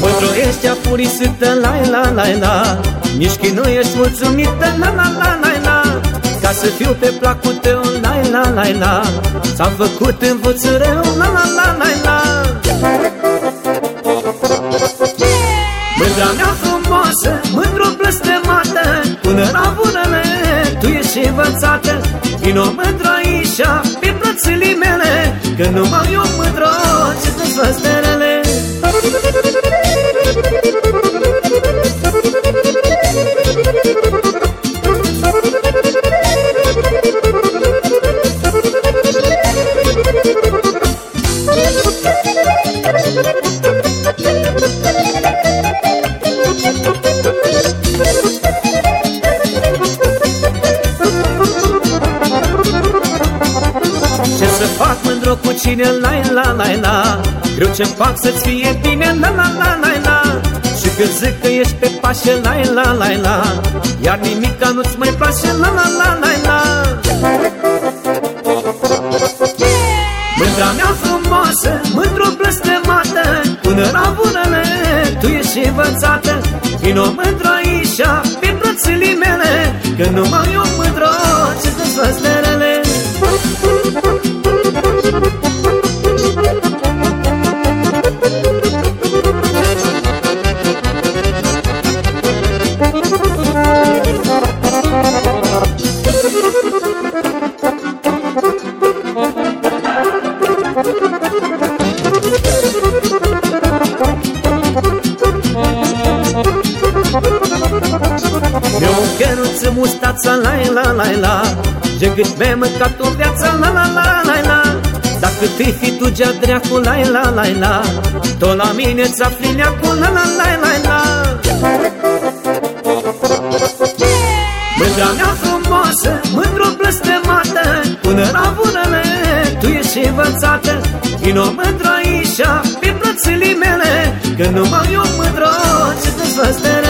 Pătroiești afurisită, la la la la. Nici nu ești mulțumită, la la la la la. Ca să fiu pe placul tău, la la la la. S-am făcut învățăreu, la la la la la. Tu ești învățată Vino mândră aici, pe plățile mele Că numai eu mândră, ce-ți sterele fac mândru cu cine, la la la la Greu ce fac să-ți fie bine, la la la la la Și când zic că ești pe pașe, la la la la Iar nimica nu-ți mai place, la la la la la Mândra mea frumoasă, mândru blestemată Până la vânăle, tu ești învățată Vino mândru aici, pe brățile mele Că numai eu Mi-o căruță mustața, la la la la De cât mi-ai mâncat o viață, la la la la la Dacă te fi tu gea dreacu, la la la la Tot la mine ți afli neacul, la la la la la Mândra mea frumoasă, mândru blestemată Până la vânăle, tu ești învățată Vino mândru aici, pe plățile mele Că numai eu mândru, ce-ți sterele